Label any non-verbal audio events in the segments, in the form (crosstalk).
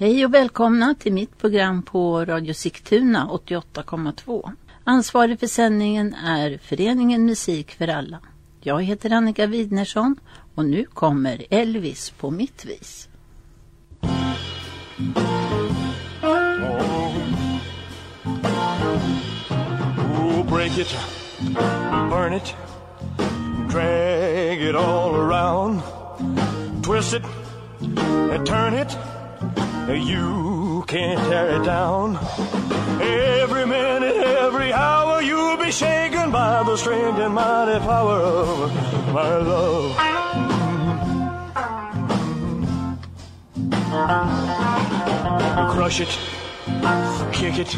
Hej och välkomna till mitt program på Radio Sigtuna 88,2. Ansvarig för sändningen är Föreningen Musik för alla. Jag heter Annika Widnersson och nu kommer Elvis på mitt vis. Oh, break it, burn it, drag it all around, twist it, and turn it. You can't tear it down. Every minute, every hour, you'll be shaken by the strength and mighty power of my love. Crush it, kick it.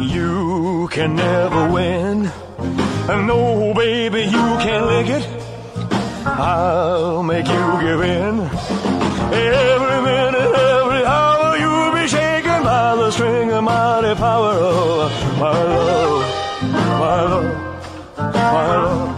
You can never win. No, baby, you can't lick it. I'll make you give in. Every minute, by string of mighty power of my love, my love, my love.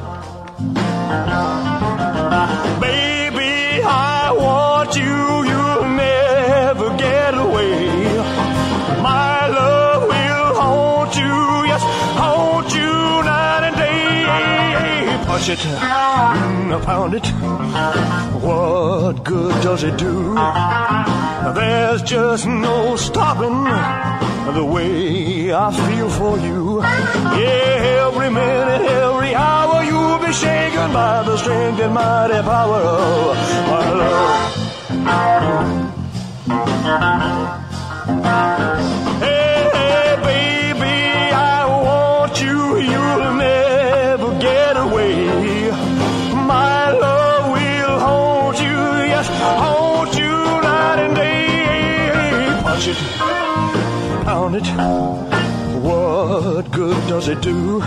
Push it, mm, pound it. What good does it do? There's just no stopping the way I feel for you. Yeah, every minute, every hour, you'll be shaken by the strength and mighty power of my love. It. What good does it do?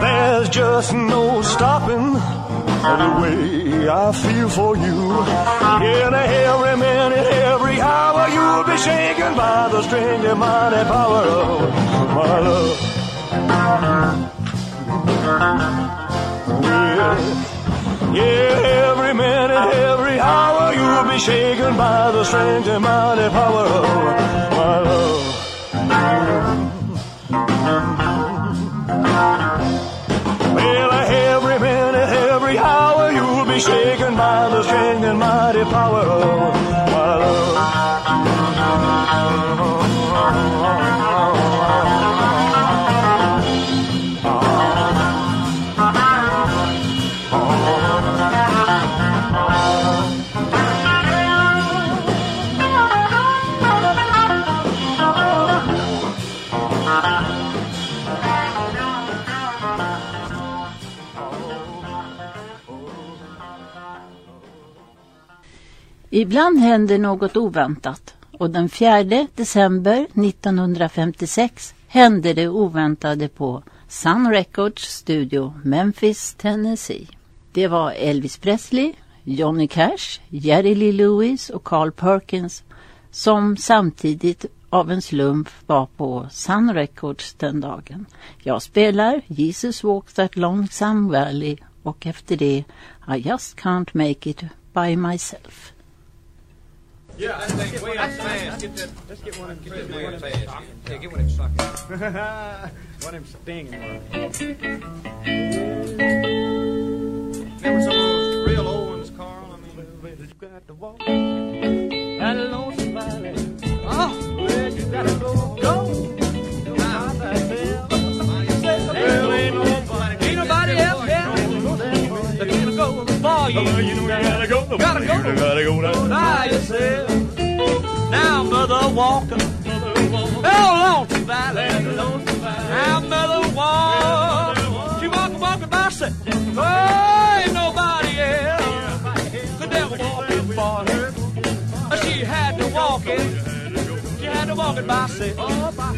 There's just no stopping the way I feel for you. In every minute, every hour, you'll be shaken by the strength and mighty power of my love. Yeah, every minute, every hour, you'll be shaken by the strength and mighty power of my love. Shaken by the strength and mighty power of Ibland händer något oväntat och den 4 december 1956 hände det oväntade på Sun Records studio Memphis, Tennessee. Det var Elvis Presley, Johnny Cash, Jerry Lee Lewis och Carl Perkins som samtidigt av en slump var på Sun Records den dagen. Jag spelar Jesus Walks That Lonesome Valley och efter det I Just Can't Make It By Myself. Yeah, I think way up fast. Get that, let's get one of them. Get way up fast. Yeah, get one of them suckers. (laughs) One of them sting had to walk it by.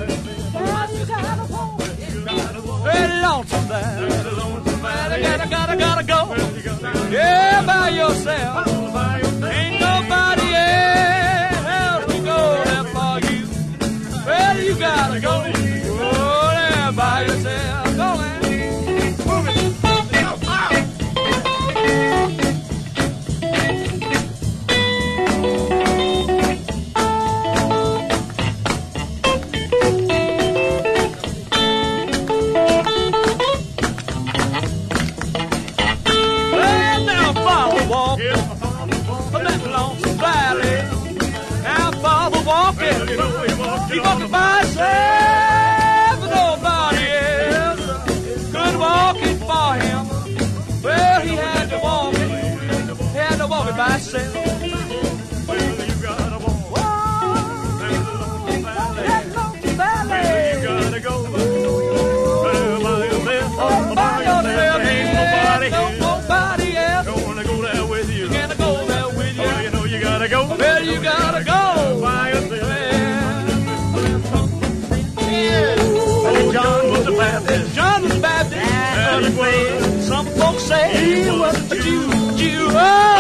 Oh, she had to walk it. Hey, lonesome valley. Gotta, gotta, gotta go. Yeah, by yourself.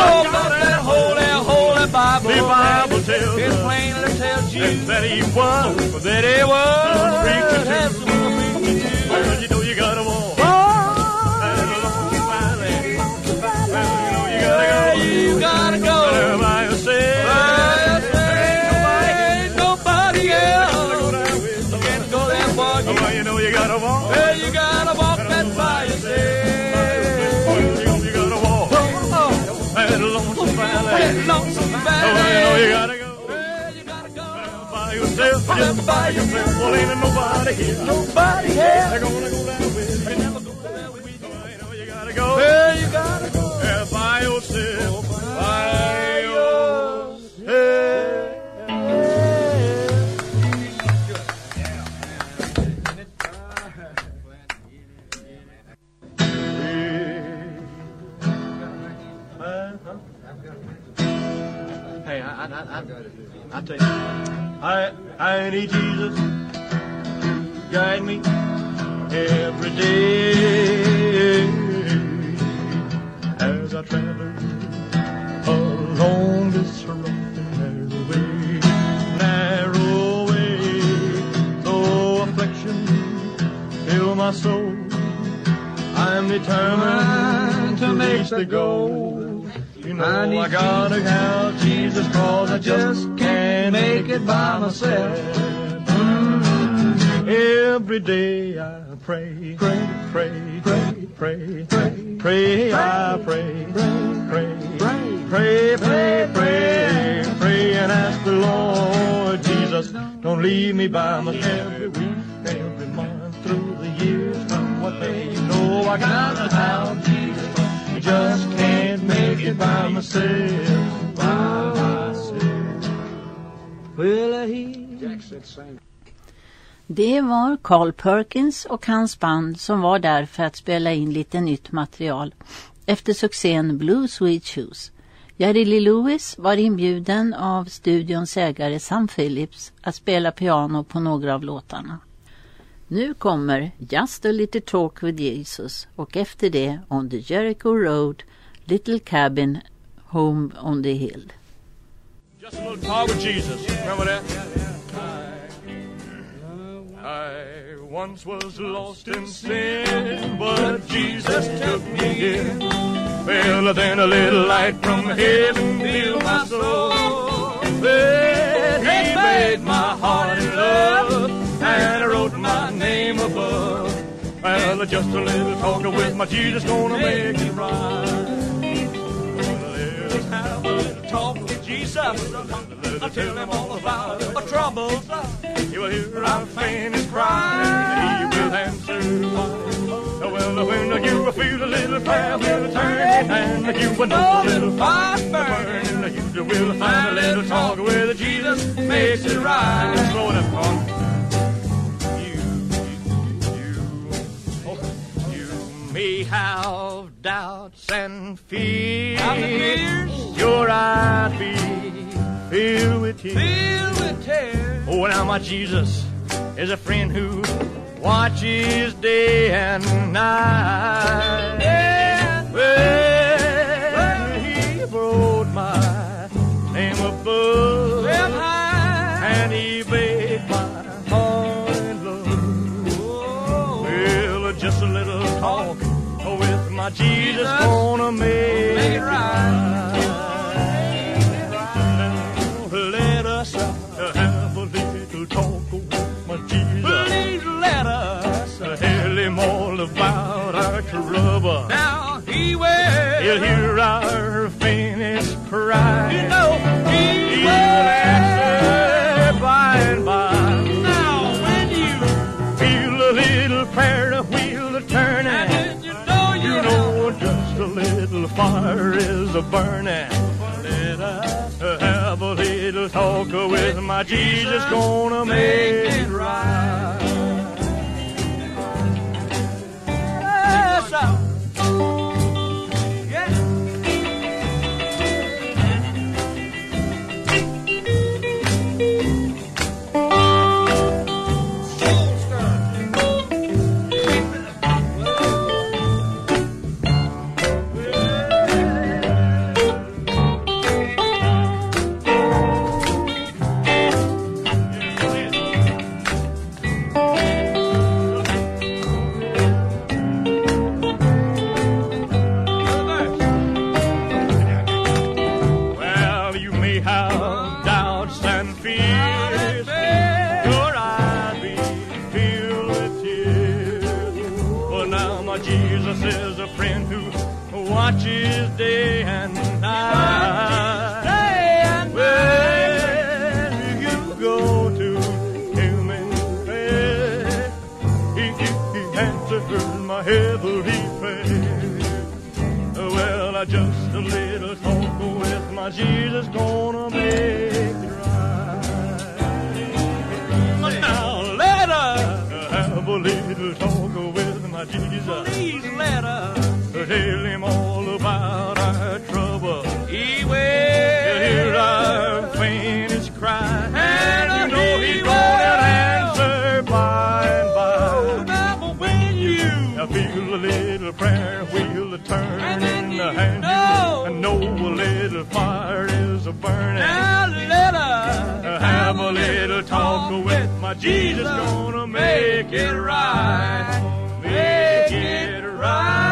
Oh, but that holy, holy Bible. The Bible tells It plainly tells you that he was. that it was. You gotta go. Well, you gotta go. By yourself, just by yourself. Well, ain't nobody here. Nobody here. They're gonna go down with you. Never go there with you. Well, you gotta go. Well, you gotta go. Yeah, by yourself. By I tell you, I, I need Jesus to guide me every day as I travel along this rough and narrow way, narrow way. Though affliction fill my soul, I'm determined to reach the goal. You know I I gotta have Jesus cause I just can't make it by myself. Every day I pray, pray, pray, pray, pray, pray, pray, I pray, pray, pray, pray, pray, pray, pray, and ask the Lord Jesus, don't leave me by myself. Every week, every month, through the years, come what you know I gotta have Jesus. Just can't make it by myself, by myself. He Det var Carl Perkins och hans band som var där för att spela in lite nytt material efter succén Blue Sweet Shoes. Jerry Lee Lewis var inbjuden av studions ägare Sam Phillips att spela piano på några av låtarna. Nu kommer Just a little talk with Jesus och efter det On the Jericho Road, Little Cabin, Home on the Hill. Just a little talk with Jesus. Remember that? I once was lost in sin, but Jesus took me in. Well, then a little light from heaven filled my soul. Then he made my heart in love and wrote my name above. Well, just a little talk with my Jesus gonna make it right. Let's have a little talk Jesus. I'll tell him all about our troubles. He will hear our faintest cry. And he will answer. Well, when you feel a little fire will turn, and you will know a little fire burning, you will find a little talk with Jesus makes it right. Slow up, on. You, you, oh, you may have doubts and fears. Your eyes be filled with tears. filled with tears. Oh, now my Jesus is a friend who watches day and night. Yeah. Well, prayer. Well, I just a little talk with my Jesus gonna make it right. Now let us have a little talk with my Jesus. Please let us. Tell him all about our trouble. He will. Little prayer wheel turn And then in the hand. know. I know a little fire is a burning. now let us Have a little talk with my Jesus, gonna make it right. Make it right.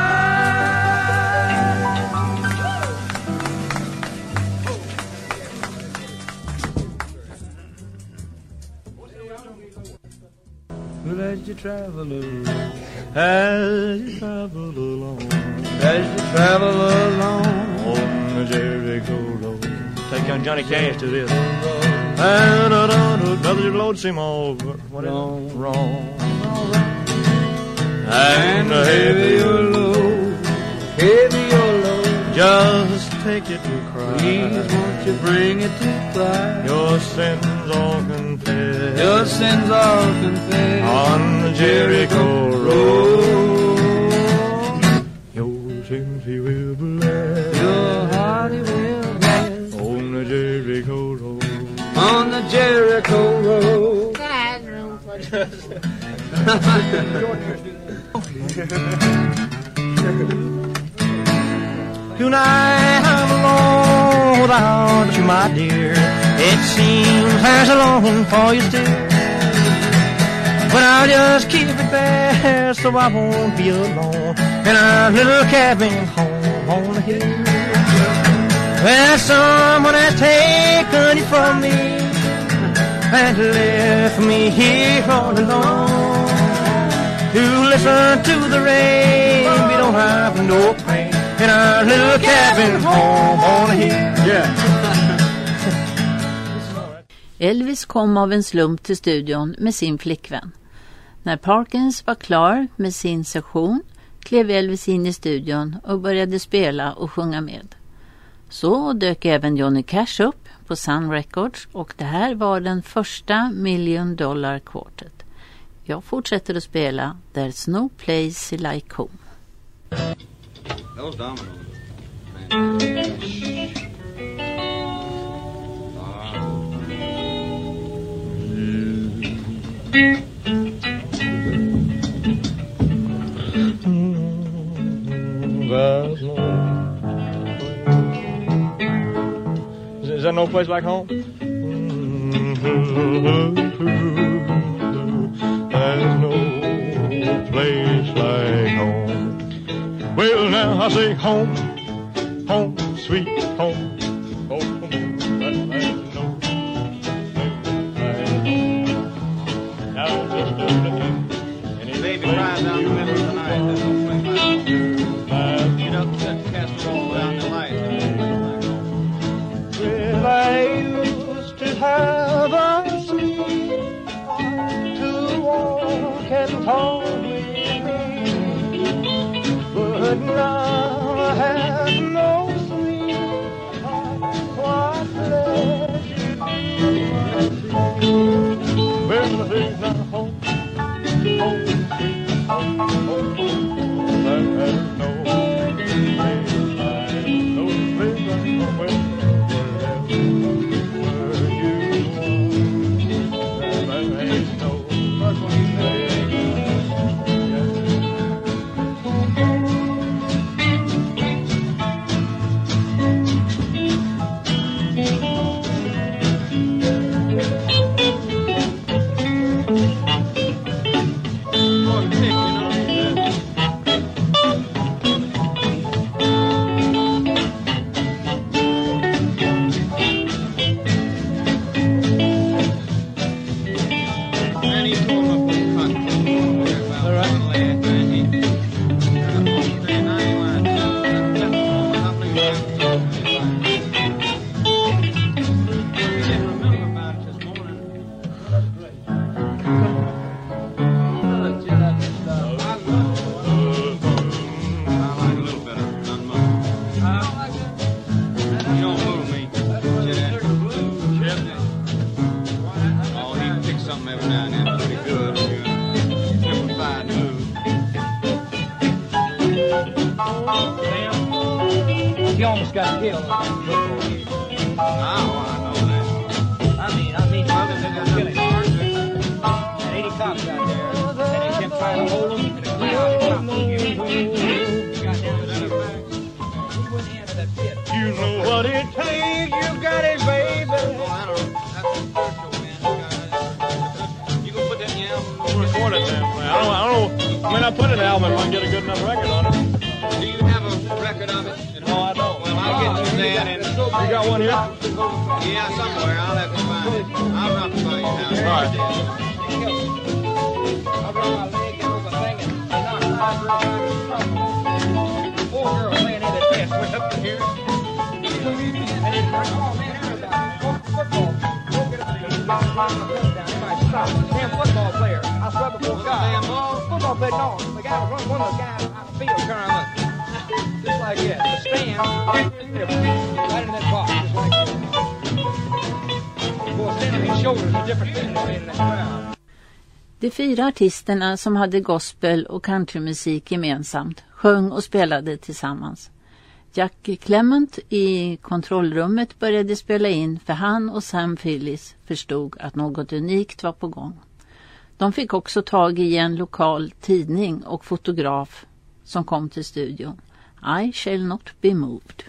Well, as you travel along, as you travel along, as you travel along on the Jericho road. Take young Johnny Cash to this. And uh, uh, brother load seem all what is it? wrong. And the heavy your load, heavy your load. Just take it to Christ. Please won't you bring it to Christ? Your sins all confessed. Your sins all confessed on the Jericho road. Your sins he will bless Your heart he will bless on the Jericho road. on the Jericho road. (laughs) (laughs) Tonight I'm alone without you, my dear. It seems there's a longing for you still. But I'll just keep it there so I won't be alone in our little cabin home on the hill. Where someone has taken you from me and left me here all alone. To listen to the rain, we don't have no in our little cabin home on the hill. Yeah. Elvis kom av en slump till studion med sin flickvän. När Parkins var klar med sin session klev Elvis in i studion och började spela och sjunga med. Så dök även Johnny Cash upp på Sun Records och det här var den första Million Dollar Quartet. Jag fortsätter att spela There's No Place Like Home. Those dominoes. Is, that no place like home? There's no place like home. Well, now I say home, home, sweet home. Oh, there's no place home. Now just a and Baby cries down the middle of the night. There's no place like home. There's Get up, set the casserole down the light. Well, I used to have a sweetheart to walk and talk But now I have no sweetheart. What pleasure I'll you that and You got one here? yeah, somewhere. I'll have to find it. I'll drop it by your house. All right. I broke my leg and was a thing, and knocked five girls out of the truck. Four girls laying in the test went up to here. And it's like, oh man, football. Go get up there. Everybody stop. Damn football player. I swear before God. Damn. Football player, no. The guy was one of the guys out the field turned up. Just like this. The stand, right in that box, just like that. Standing shoulders different in that crowd. De fyra artisterna som hade gospel och countrymusik gemensamt sjöng och spelade tillsammans. Jack Clement i kontrollrummet började spela in för han och Sam Phillips förstod att något unikt var på gång. De fick också tag i en lokal tidning och fotograf som kom till studion. I shall not be moved.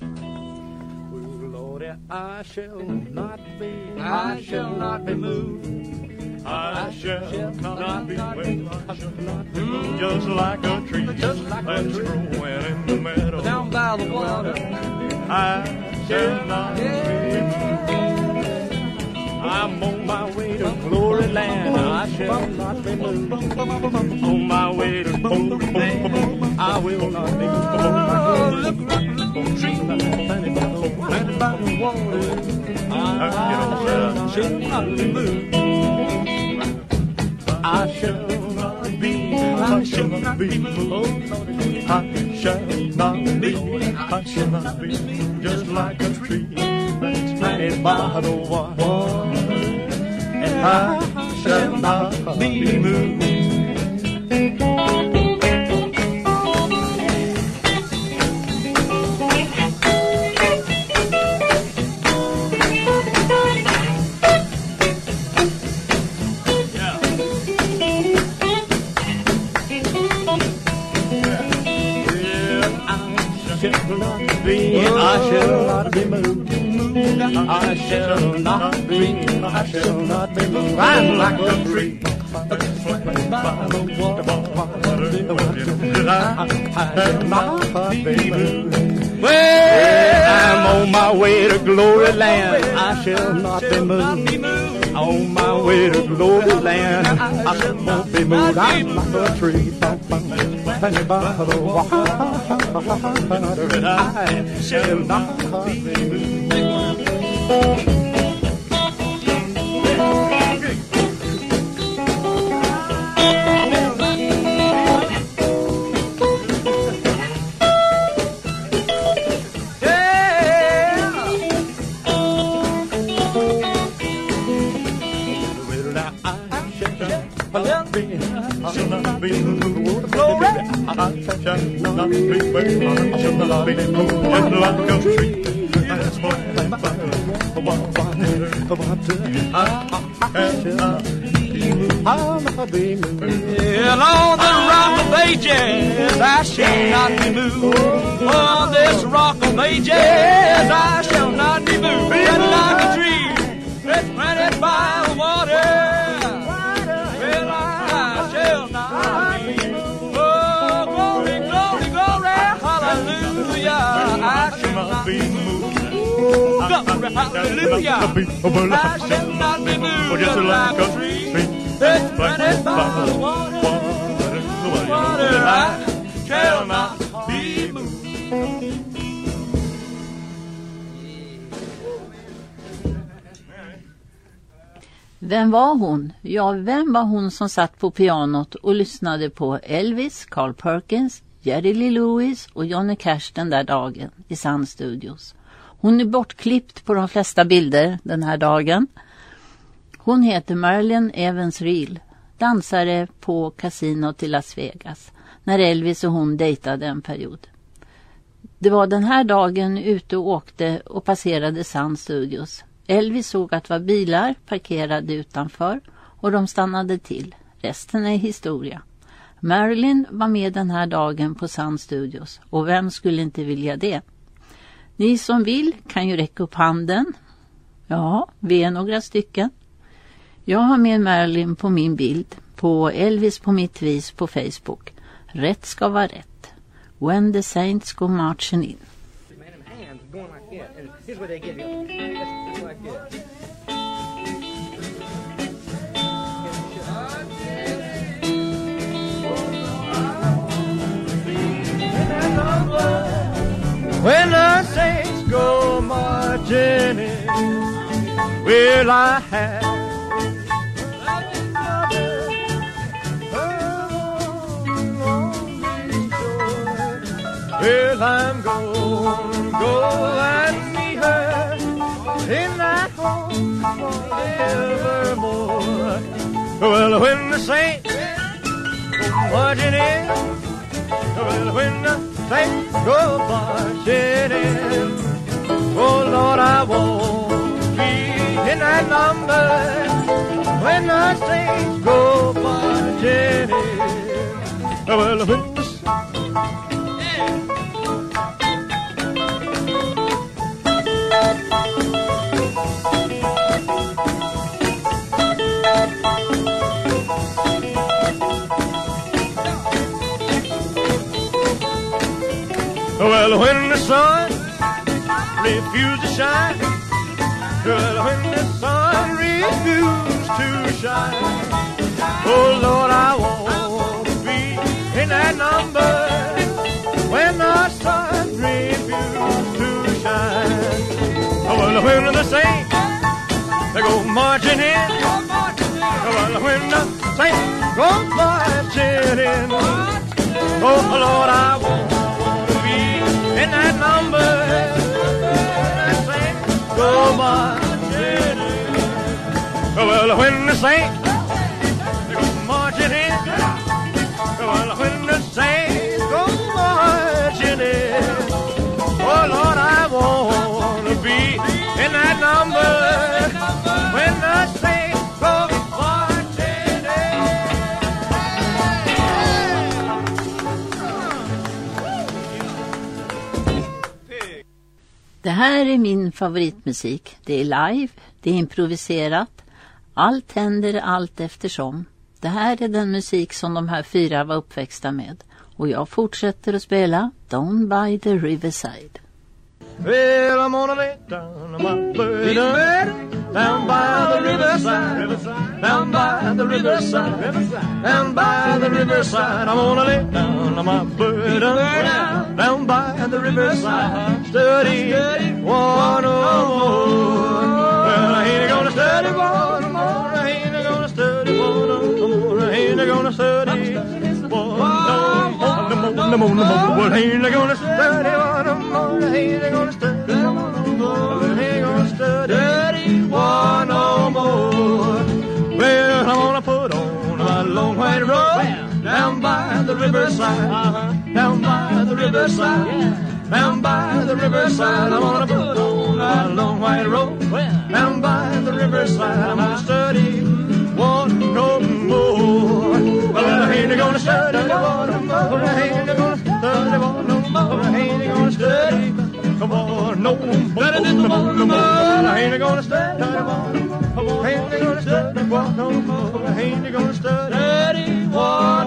Lordy, I shall not be, I shall not be moved. I shall not be moved. I shall not be moved. Just like a tree that's growing in the meadow. Down by the water. I shall not be moved. I'm on my way to glory land. I shall not be moved. On my way to glory land. I will not be moved. Planted by the water. I shall not be moved. I shall not be, I shall not be moved. I shall not be, I shall not be just like a tree planted by the water. And I shall not be moved. Water. I shall not. Well, I'm on my way to glory land. I shall not be moved. On my way to glory land. I shall not be moved. I'm like a tree planted by the water. I shall not be moved. Ages, I shall not be moved. On this rock of ages, I shall not be moved. Just like a tree that's planted by the water. Well, I shall not be moved. Oh, glory, glory, glory, hallelujah. I shall not be moved. Glory, hallelujah. I shall not be moved. Just like a tree that's planted by the water. Water, I shall not be moved. Vem var hon? Ja, vem var hon som satt på pianot och lyssnade på Elvis, Carl Perkins, Jerry Lee Lewis och Johnny Cash den där dagen i Sun Studios. Hon är bortklippt på de flesta bilder den här dagen. Hon heter Marilyn Evans Reel, dansare på kasinot i Las Vegas när Elvis och hon dejtade en period. Det var den här dagen ute och åkte och passerade Sun Studios. Elvis såg att det var bilar parkerade utanför och de stannade till. Resten är historia. Marilyn var med den här dagen på Sun Studios och vem skulle inte vilja det? Ni som vill kan ju räcka upp handen. Ja, vi är några stycken. Jag har med Marilyn på min bild på Elvis på mitt vis på Facebook. Rätt ska vara rätt. When the Saints go marching in. When the saints go marching in, will I have Well, I'm going, go and meet her in that home forevermore. Well, when the saints go marching in, well, when the saints go marching in, oh Lord, I won't be in that number when the saints Well, when the sun refused to shine, well, when the sun refused to shine, oh Lord, I want to be in that number when the sun refused to shine. Oh, well, when the saints they go marching in, well, when the saints go marching in, oh Lord, I want Oh, well, when the saints go marching in. Well, when the saints go marching in. Oh, Lord, I want to be in that number. Det här är min favoritmusik. Det är live, det är improviserat. Allt händer allt eftersom. Det här är den musik som de här fyra var uppväxta med. Och jag fortsätter att spela Down by the Riverside. Well, I'm gonna lay down my burden down by the riverside, down by the riverside, down by the riverside. I'm gonna lay down my burden down by the riverside, study one more. Well, I ain't gonna study one more. I ain't gonna study one more. I ain't gonna study one no more. No more, no more. Well, I ain't gonna study one the riverside, down by the riverside. Down by the riverside, I'm gonna put on my long white robe. Down by the riverside, I'm gonna study one no more. Well, I ain't gonna study one no more. I ain't gonna study one no more. I ain't gonna study on no more. No more. I ain't gonna study no more. I ain't gonna study one no more. I ain't gonna study one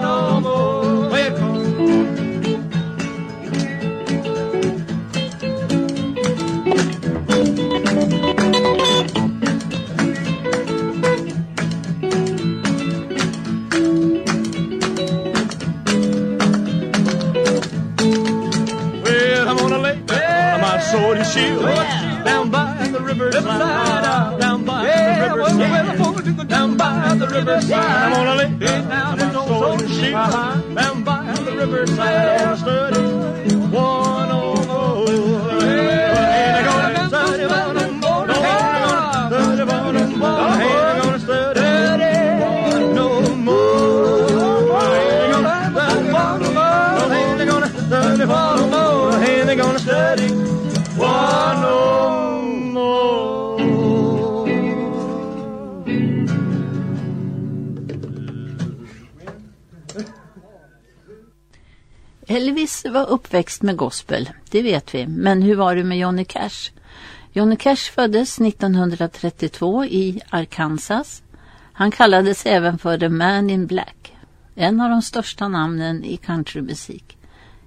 I'm gonna lay down sword and shield down by the riverside. I'm study one Elvis var uppväxt med gospel, det vet vi. Men hur var det med Johnny Cash? Johnny Cash föddes 1932 i Arkansas. Han kallades även för The Man in Black. En av de största namnen i countrymusik.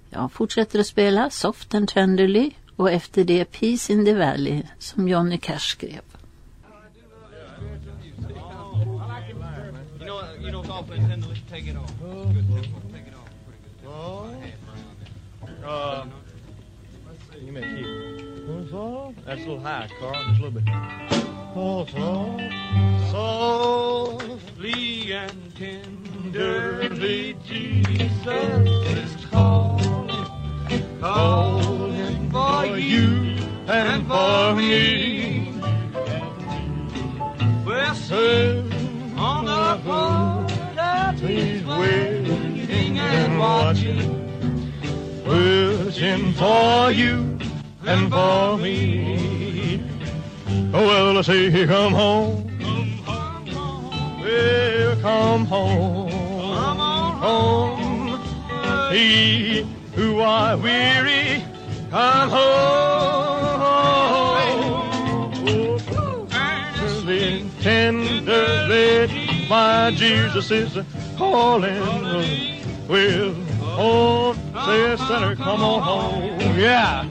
Jag fortsätter att spela Soft and Tenderly och efter det Peace in the Valley som Johnny Cash skrev. You know, you know, Uh, you may keep. That's a little high, Carl. Just a little bit. Oh, so, softly and tenderly, Jesus is calling, calling for you and for me. Well, sing on the that he's waiting and watching wishing for you and for me. Oh, well, I say, here come home. Well, come home. Home. He who are weary, come home. Earnestly, tenderly, my Jesus is calling. Well, oh, say, sinner, come on home. Yeah.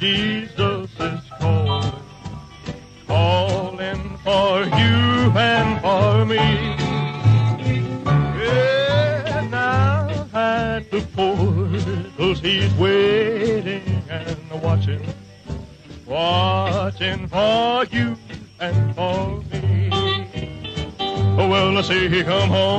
Jesus is calling, calling for you and for me. Yeah, now at the portals he's waiting and watching, watching for you and for me. Well, I say, come home.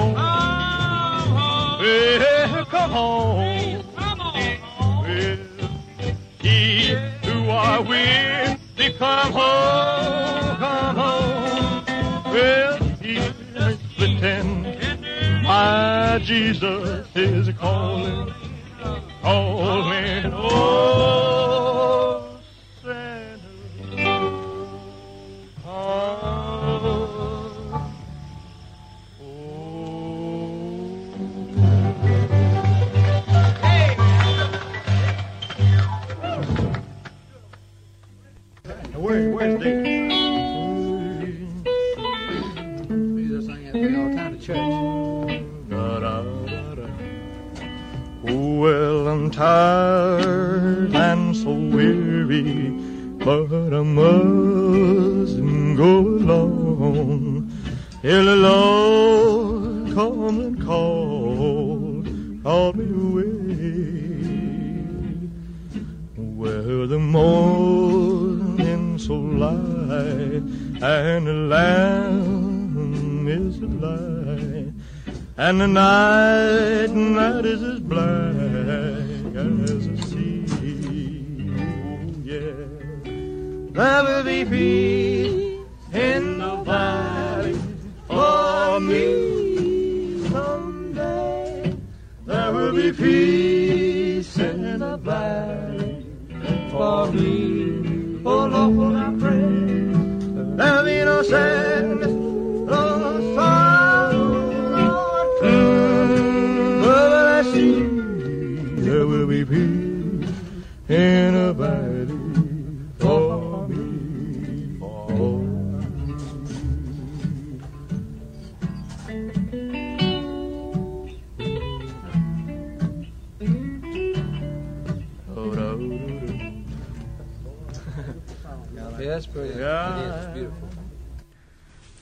Peace in the valley for me. Oh Lord, oh,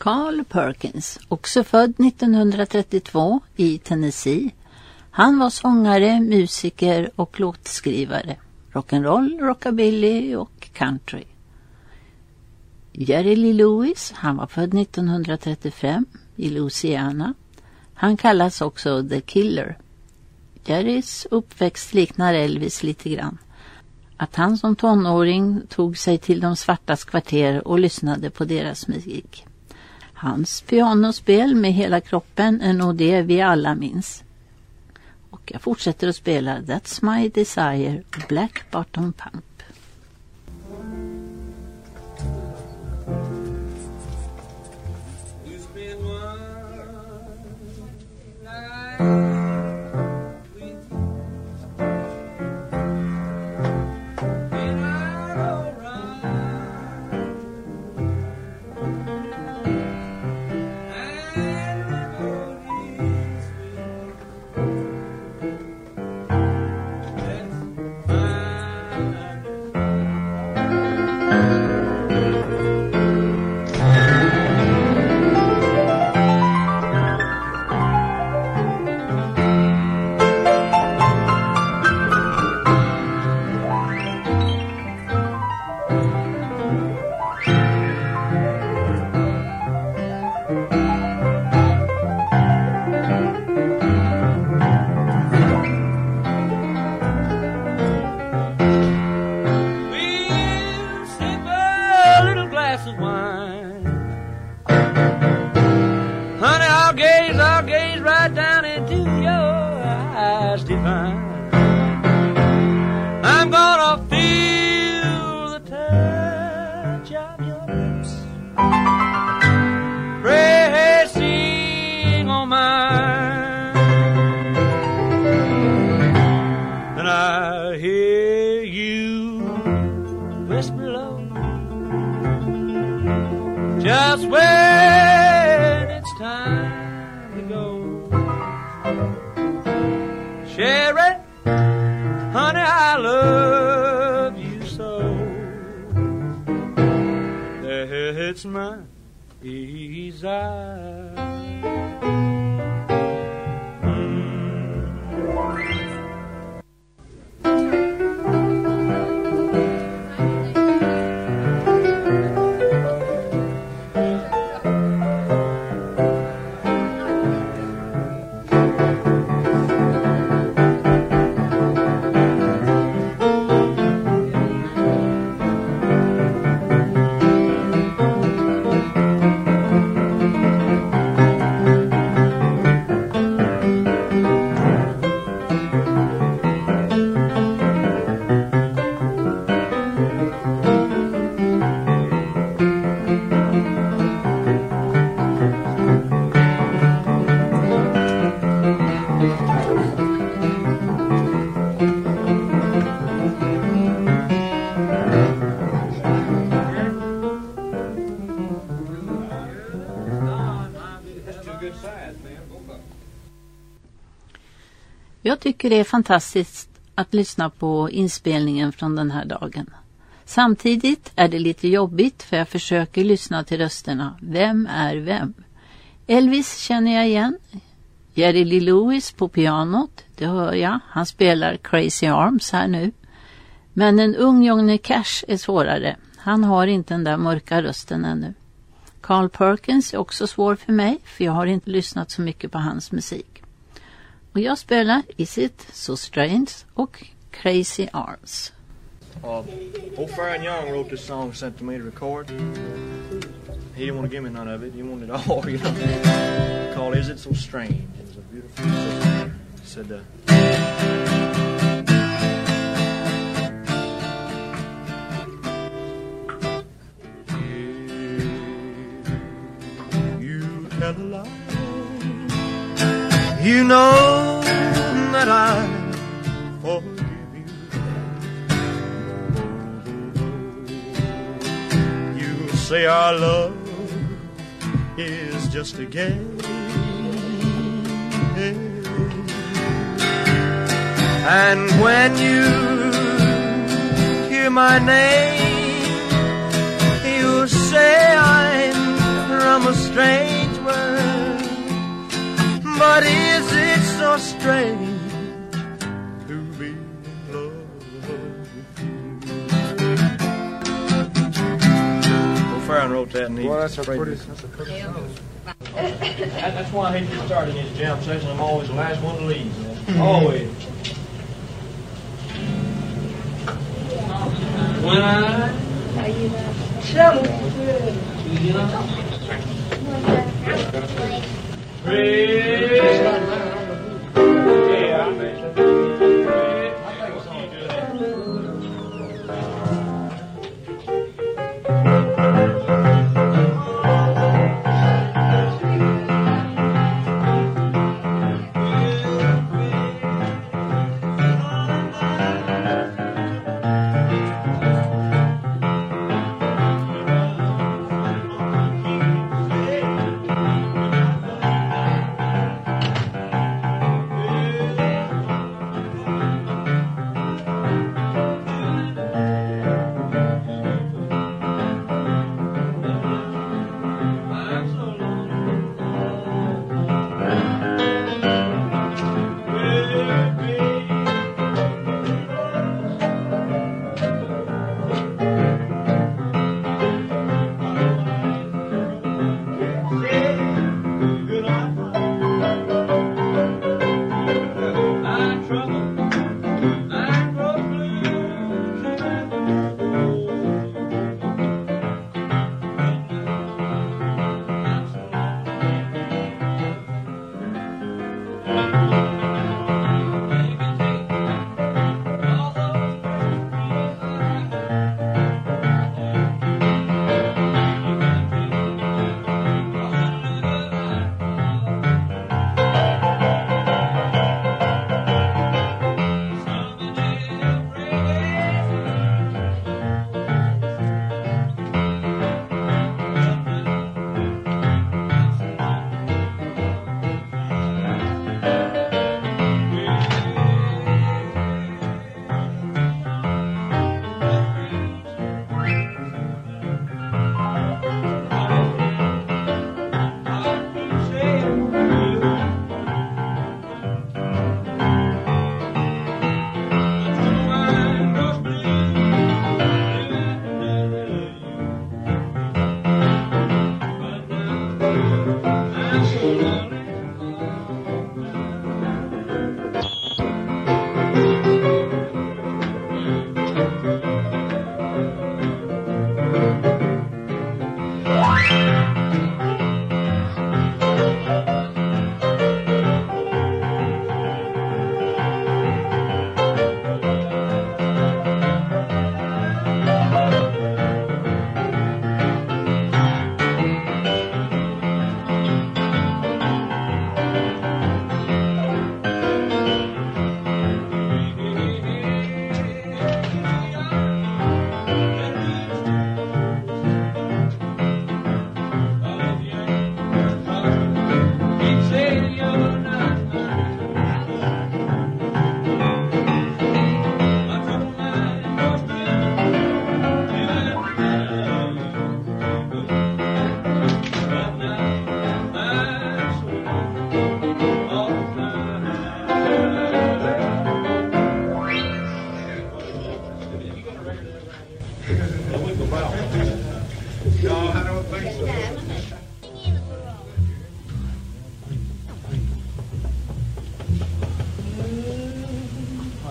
Carl Perkins, också född 1932 i Tennessee. Han var sångare, musiker och låtskrivare. Rock'n'roll, rockabilly och country. Jerry Lee Lewis, han var född 1935 i Louisiana. Han kallas också The Killer. Jerrys uppväxt liknar Elvis lite grann. Att han som tonåring tog sig till de svartas kvarter och lyssnade på deras musik. Hans pianospel med hela kroppen är nog det vi alla minns. Och jag fortsätter att spela That's My Desire, Black Bottom Pump. You tycker det är fantastiskt att lyssna på inspelningen från den här dagen. Samtidigt är det lite jobbigt för jag försöker lyssna till rösterna. Vem är vem? Elvis känner jag igen. Jerry Lee Lewis på pianot, det hör jag. Han spelar Crazy Arms här nu. Men en ung Johnny Cash är svårare. Han har inte den där mörka rösten ännu. Carl Perkins är också svår för mig, för jag har inte lyssnat så mycket på hans musik. Och jag spelar Is It So Strange och Crazy Arms. Uh, old Faron Young wrote this song, sent to me to record. He didn't want to give me none of it. He wanted it all, (laughs) you know. Called "Is It So Strange." It was a beautiful. song. Said, uh, You tell a lie. You know that I forgive you. You say our love is just a game. And when you hear my name, you say I'm from a strange world. But is it so strange to be in love with you? Well, Faron wrote wrote that, and he. Well, that's a pretty, that's a pretty song. (laughs) That's why I hate to get started in these jam sessions. I'm always the last one to leave. Man. (laughs) Always. When I travel to your praise. Yeah, I bet.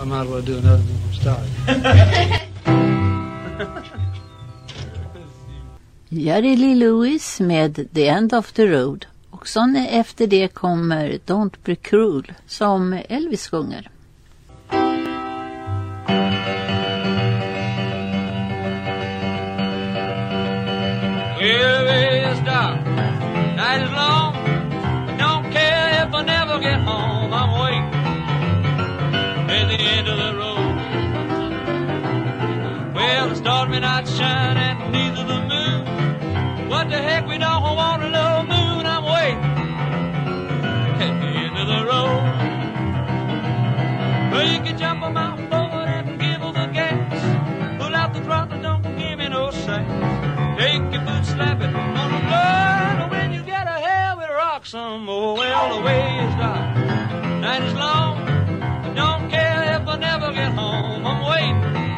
I might as well do another from start. Jerry Lee Lewis med The End of the Road. Och sen efter det kommer Don't Be Cruel som Elvis sjunger. It's dark, night is long. I don't care if I never get home. I'm waiting at the end of the road. Well, the stars may not shine and neither the moon. What the heck, we don't want know moon. I'm waiting at the end of the road. Well, you can jump and give the gas. Pull out the throttle, don't give me no. Take your boot, slap it on the floor. When you get a hell with rock some more. Well, the way is dark, night is long. I don't care if I never get home. I'm waiting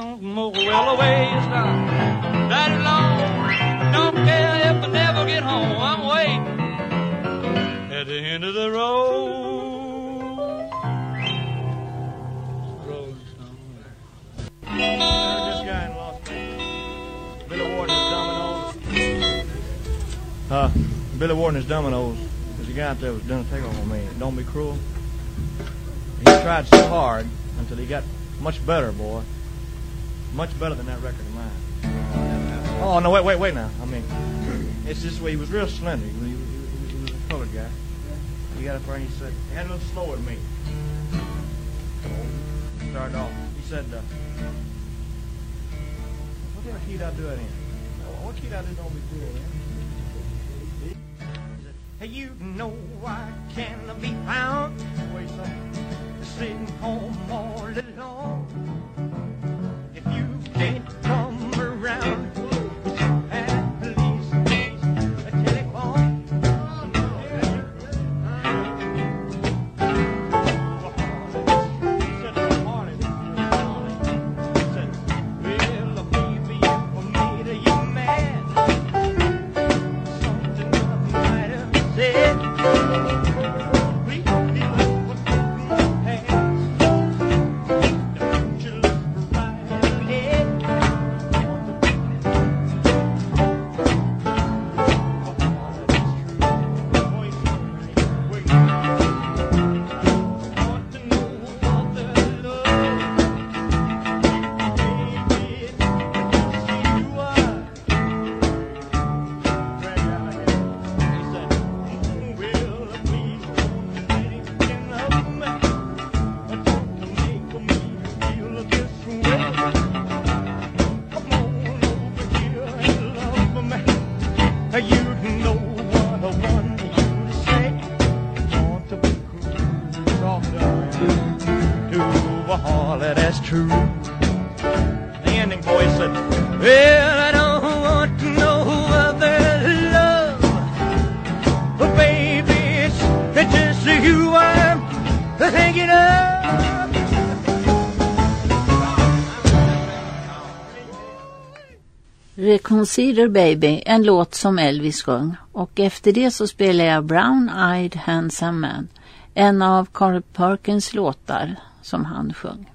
some more. Well, away you not That long. Don't care if I never get home. I'm waiting at the end of the road. Uh, Billy Warden's Dominoes. There's a guy out there was doing a on me. Don't be cruel. He tried so hard until he got much better, boy. Much better than that record of mine. Oh no, wait, wait, wait now. I mean, it's this way. He was real slender. He, was- he, he was a colored guy. He got up there and he said, had a little slower than me. Started off. He said, uh, what key did I do it in? What key did I do don't be cool in? Hey, you know I can't be found. Sitting home all alone. Consider Baby, en låt som Elvis sjöng. Och efter det så spelar jag Brown Eyed Handsome Man, en av Carl Perkins låtar som han sjöng.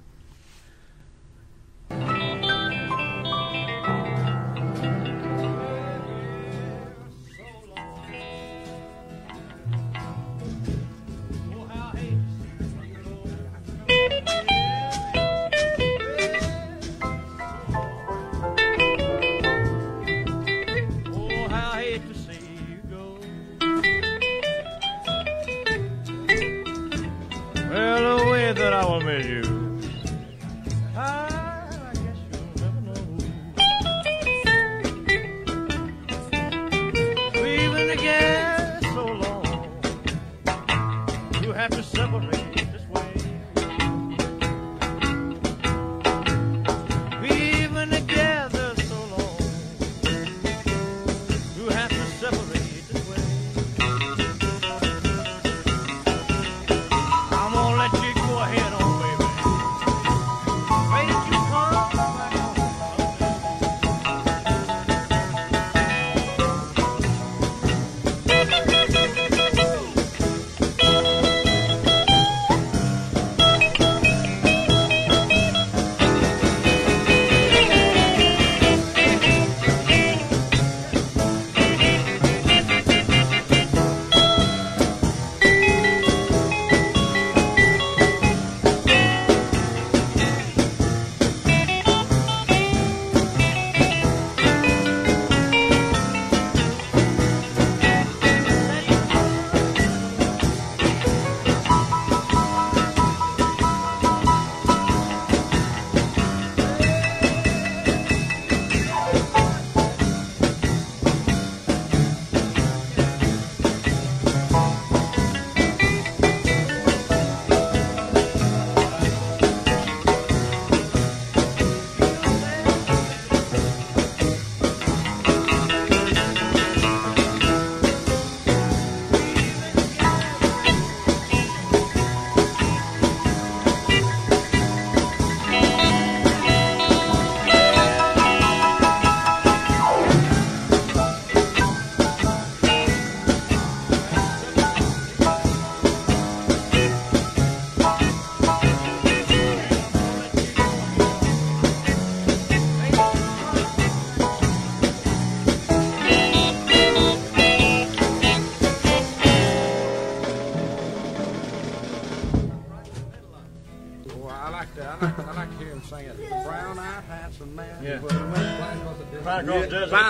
Well, the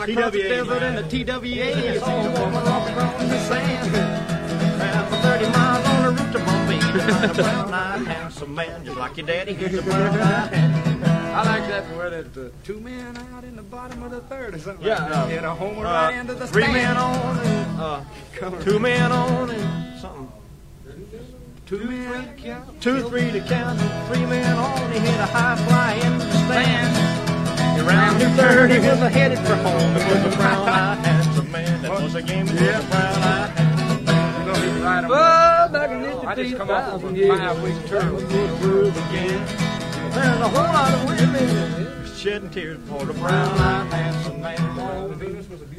across the desert. Flying the TWA, desert in the TWA. You see a woman walking on the sand. Ran for 30 miles on the route to Bombay. Behind a brown-eyed handsome man, just like your daddy. He's a brown-eyed handsome man. I like that where that uh, two men out in the bottom of the third or something Yeah, like that. uh, Hit a homer uh, right into the three stand. men on and uh, two men on and something. Two men to count. Two, three to count, and three men on. He hit a high fly into the stand. He ran to third, he was headed for home. It was a brown-eyed handsome man. That was a game. It was a brown-eyed handsome oh, man. Well, back in the I just come off of a five-week tour with Groove again. There's a whole lot of women shedding tears for the brown-eyed handsome man.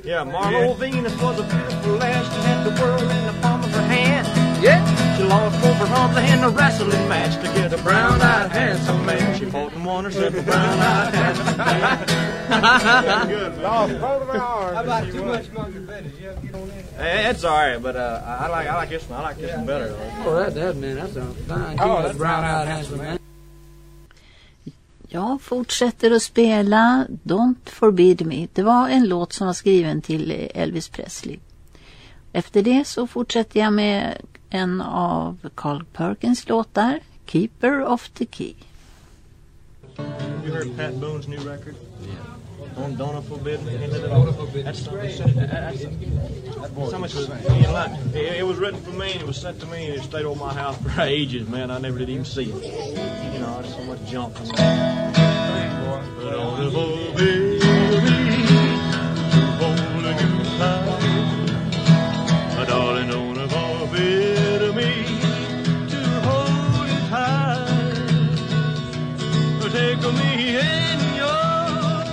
Yeah, Marlo Venus was a beautiful lass. She had the world in the palm of her hand. Yeah. She lost both her arms in a wrestling match to get a brown-eyed handsome man. She fought and won herself a brown-eyed handsome man. Good, (laughs) man. Lost both of my arms. How about too much monkey fetish? You ever get on that? Hey, It's all right, but uh, I like I like this one. I like this one better. Though. Oh, that, that man, that's a fine Oh, that's brown-eyed handsome man. Jag fortsätter att spela Don't forbid me. Det var en låt som var skriven till Elvis Presley. Efter det så fortsätter jag med en av Carl Perkins låtar, Keeper of the Key. You heard Pat Boone's new record? Yeah. On Donna Forbidden. That's, that's, that's, that's so much. You know, like, it, it was written for me and it was sent to me and it stayed on my house for (laughs) ages, man. I never did even see it. You know, there's so much junk. in there. Take me in your arms.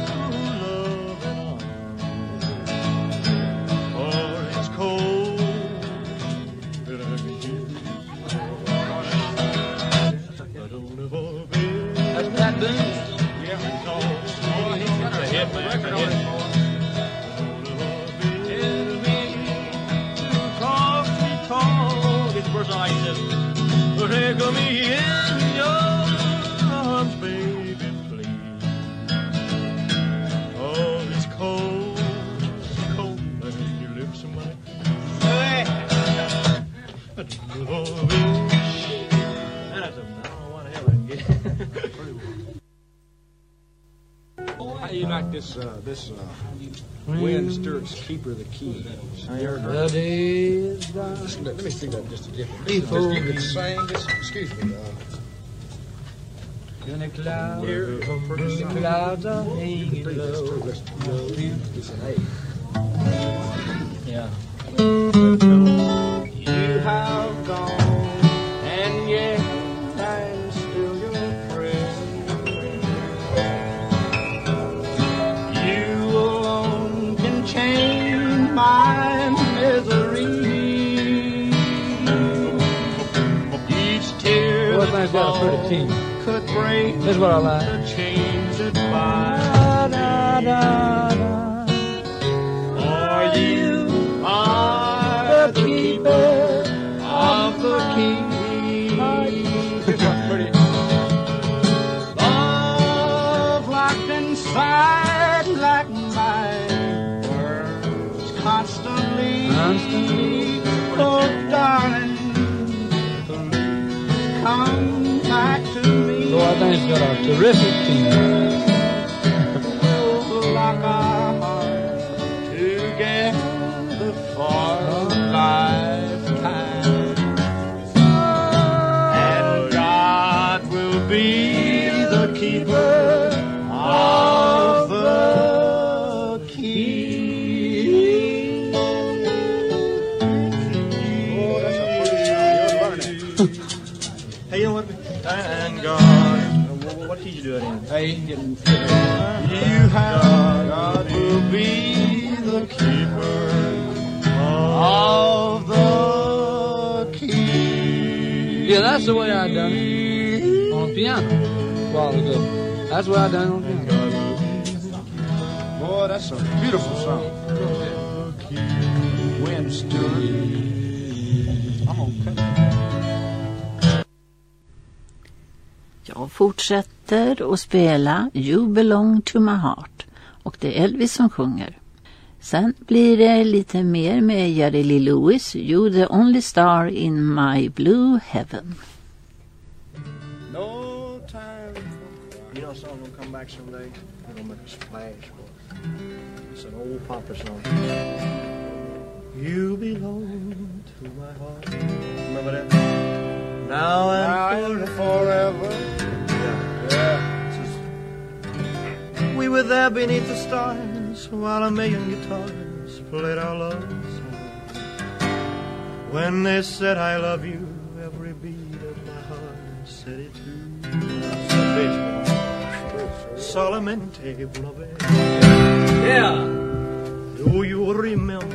For it's cold that I can hear you. I don't. That's Pat Boone. Yeah, because oh, he's got a hit, man. To to. It's. Take me in How do you like this, uh, this, uh, Wynn Stewart's Keeper of the Key? I heard her. That is let, let me sing that just a different. Just, you can sing this, excuse me, uh, in the clouds. here, The clouds are hanging low. do this. It's an A. Yeah. You have 13. Could break Here's what I like. Da, da, da, da. Are you are the keeper? It's got a terrific team. You do in? Hey, you have God will be the keeper of the key. Yeah, that's the way I done it on piano a while ago. That's the way I done on piano. Boy, that's a beautiful song. Wynn Stewart. I'm gonna cut Ja, Jag fortsätter att spela You belong to my heart och det är Elvis som sjunger. Sen blir det lite mer med Jerry Lee Lewis, You the only star in my blue heaven. No time. You know, a song will come back someday. It'll make a splash. It's an old papa song. You belong to my heart. Remember that? Now and, Now and forever. We were there beneath the stars while a million guitars played our love song. When they said I love you, every beat of my heart said it too. Solamente una vez. Yeah. Do you remember?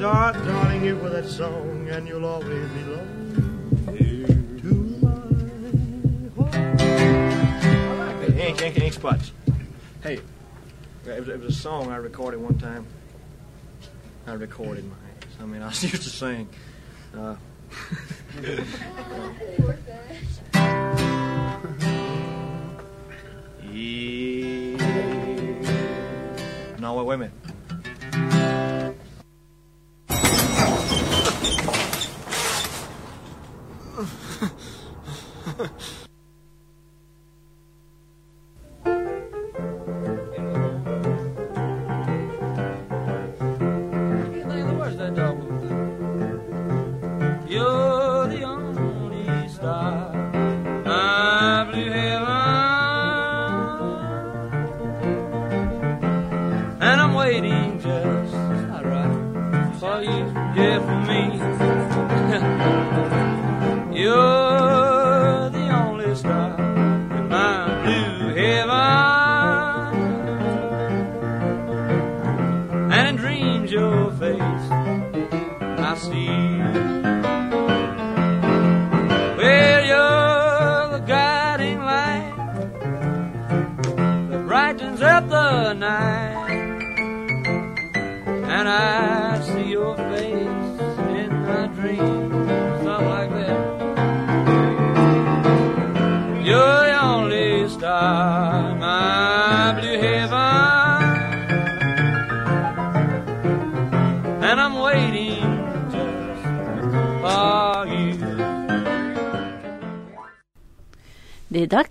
Dar- darling, you were that song, and you'll always belong to Ink spots. Hey, it was, it was a song I recorded one time. I recorded my ass. I mean, (laughs) I used to sing. Uh, (laughs) yeah. No, wait, wait a minute.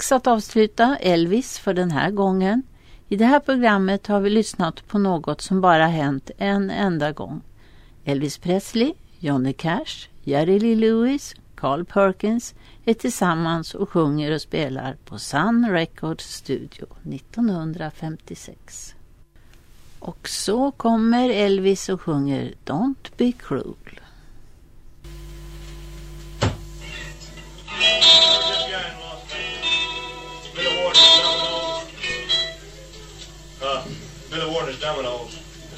Dags att avsluta Elvis för den här gången. I det här programmet har vi lyssnat på något som bara hänt en enda gång. Elvis Presley, Johnny Cash, Jerry Lee Lewis, Carl Perkins är tillsammans och sjunger och spelar på Sun Records Studio 1956. Och så kommer Elvis och sjunger Don't be cruel.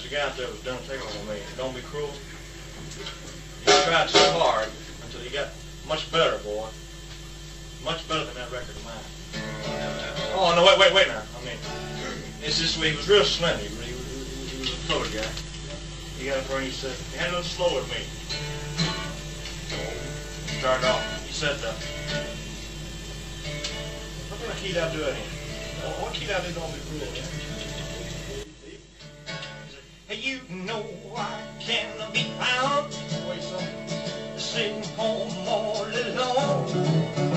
Guy out there who's done taking on me. Don't be cruel. He tried so hard until he got much better, boy. Much better than that record of mine. Oh no, wait, wait, wait now. I mean, it's just he was real slim. He, he, was- he was a colored guy. He got up there and he said, he had a little slow with me. Started off. He said, uh, what kind of key did I do it in? What- key did I do don't be cruel? You know I can be found sitting home all alone.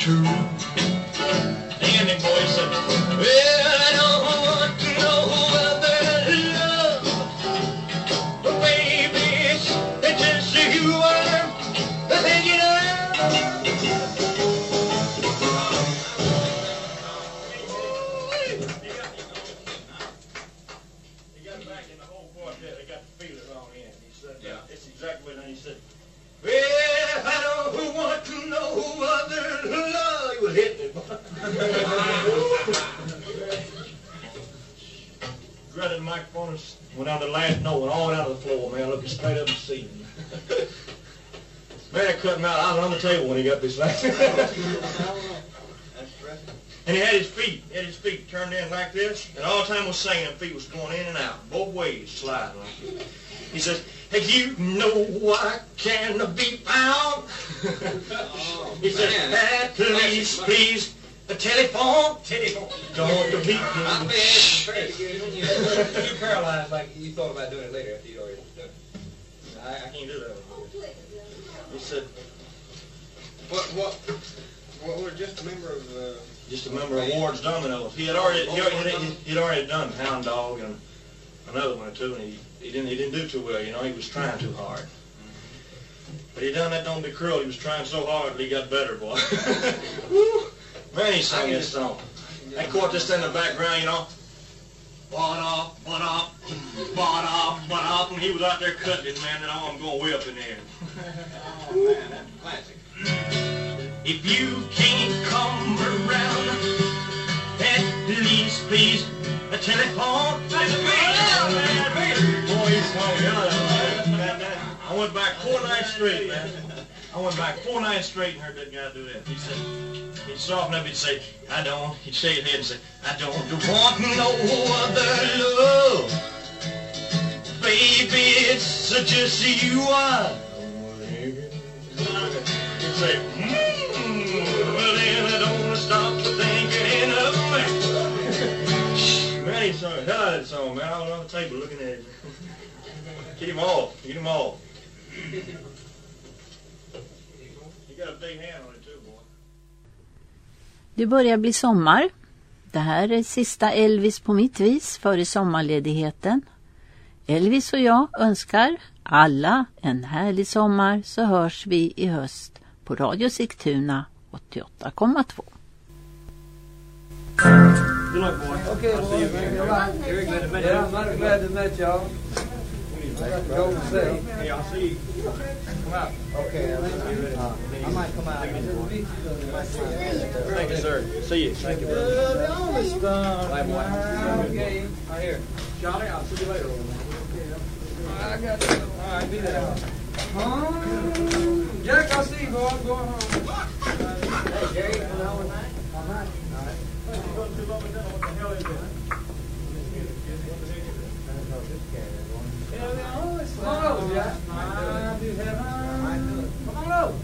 true. This last. (laughs) And he had his feet, he had his feet turned in like this, and all the time was singing, them feet was going in and out, both ways, sliding like this. He says, hey, you know I can be found. Oh, he says, man. at least, please, a telephone. Telephone. Don't be (laughs) Not bad. It's very good. You, you paralyzed like you thought about doing it later after you'd already done it. I, I can't do that. He said, What, what, what, we're just a member of, uh, just a member of Ward's Dominoes. He had already, he, he, he'd already done Hound Dog and another one or two, and he, he didn't, he didn't do too well. You know, he was trying too hard. But he done that Don't Be Cruel. He was trying so hard that he got better, boy. (laughs) Woo. Man, he sang this song. That quartet in the background, you know. What up, what up, what up, what up, and he was out there cutting it, man, and I'm going way up in there. (laughs) oh man, that's classic. If you can't come around, at least please a telephone. Talking. I went back four nights straight, man. I went back four nights straight and heard that guy do that. He said, he'd soften up, he'd say, I don't, he'd shake his head and say, I don't want no other love. Baby, it's just you are. Say, mmm, well then I don't stop to thinking of me. Man, he hell of that song, man. I was on the table looking at it. Get him off. Get him off. He got a big hand on it too, boy. Det börjar bli sommar. Det här är sista Elvis på mitt vis före sommarledigheten. Elvis och jag önskar alla en härlig sommar så hörs vi i höst på Radio Sigtuna 88,2. I got it. All right, be there. Huh? Jack, I'll see you, boy. I'm going home. Hey, Jerry, you coming home? All right. Come on over, Jack. I do Come on over.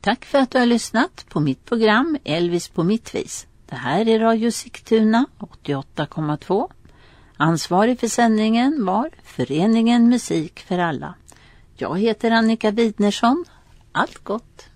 Tack för att du har lyssnat på mitt program Elvis på mitt vis. Det här är Radio Sigtuna 88,2. Ansvarig för sändningen var Föreningen Musik för alla. Jag heter Annika Widnersson. Allt gott!